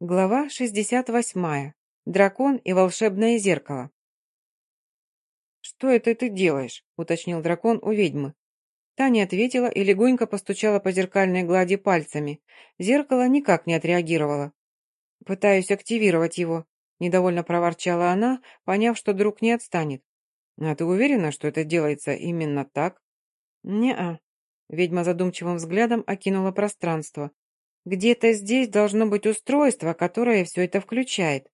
Глава 68. Дракон и волшебное зеркало. «Что это ты делаешь?» — уточнил дракон у ведьмы. Таня ответила и легонько постучала по зеркальной глади пальцами. Зеркало никак не отреагировало. «Пытаюсь активировать его», — недовольно проворчала она, поняв, что друг не отстанет. «А ты уверена, что это делается именно так?» «Не-а». Ведьма задумчивым взглядом окинула пространство. Где-то здесь должно быть устройство, которое все это включает.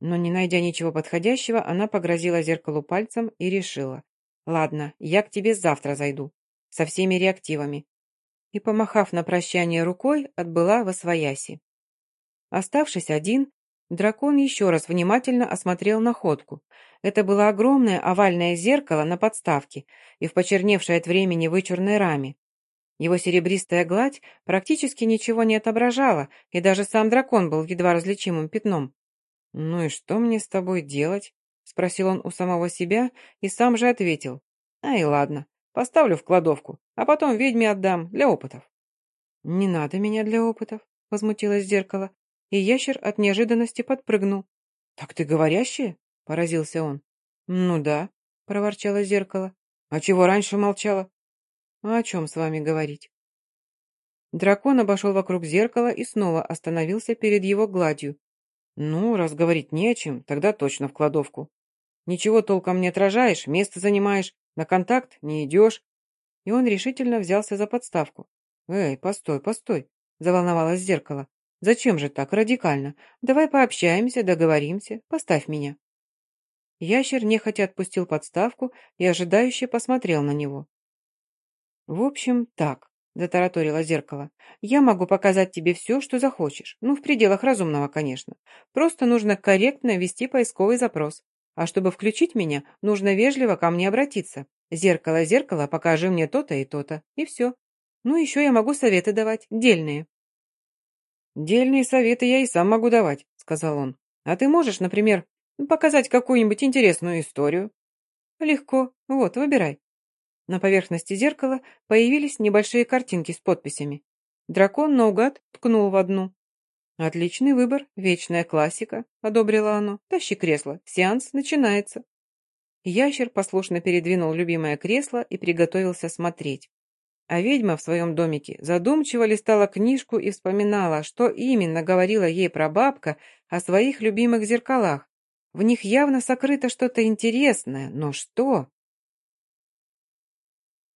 Но не найдя ничего подходящего, она погрозила зеркалу пальцем и решила. «Ладно, я к тебе завтра зайду. Со всеми реактивами». И, помахав на прощание рукой, отбыла во свояси. Оставшись один, дракон еще раз внимательно осмотрел находку. Это было огромное овальное зеркало на подставке и в почерневшей от времени вычурной раме. Его серебристая гладь практически ничего не отображала, и даже сам дракон был едва различимым пятном. «Ну и что мне с тобой делать?» — спросил он у самого себя и сам же ответил. «Ай, ладно, поставлю в кладовку, а потом ведьме отдам для опытов». «Не надо меня для опытов», — возмутилось зеркало, и ящер от неожиданности подпрыгнул. «Так ты говорящая?» — поразился он. «Ну да», — проворчало зеркало. «А чего раньше молчала?» А о чем с вами говорить? Дракон обошел вокруг зеркала и снова остановился перед его гладью. Ну, раз говорить не о чем, тогда точно в кладовку. Ничего толком не отражаешь, место занимаешь, на контакт не идешь. И он решительно взялся за подставку. Эй, постой, постой, заволновалось зеркало. Зачем же так радикально? Давай пообщаемся, договоримся, поставь меня. Ящер нехотя отпустил подставку и ожидающе посмотрел на него. «В общем, так», — затараторило зеркало. «Я могу показать тебе все, что захочешь. Ну, в пределах разумного, конечно. Просто нужно корректно ввести поисковый запрос. А чтобы включить меня, нужно вежливо ко мне обратиться. Зеркало, зеркало, покажи мне то-то и то-то. И все. Ну, еще я могу советы давать, дельные». «Дельные советы я и сам могу давать», — сказал он. «А ты можешь, например, показать какую-нибудь интересную историю?» «Легко. Вот, выбирай». На поверхности зеркала появились небольшие картинки с подписями. Дракон наугад ткнул в одну. «Отличный выбор, вечная классика», — одобрило оно. «Тащи кресло, сеанс начинается». Ящер послушно передвинул любимое кресло и приготовился смотреть. А ведьма в своем домике задумчиво листала книжку и вспоминала, что именно говорила ей прабабка о своих любимых зеркалах. В них явно сокрыто что-то интересное, но что?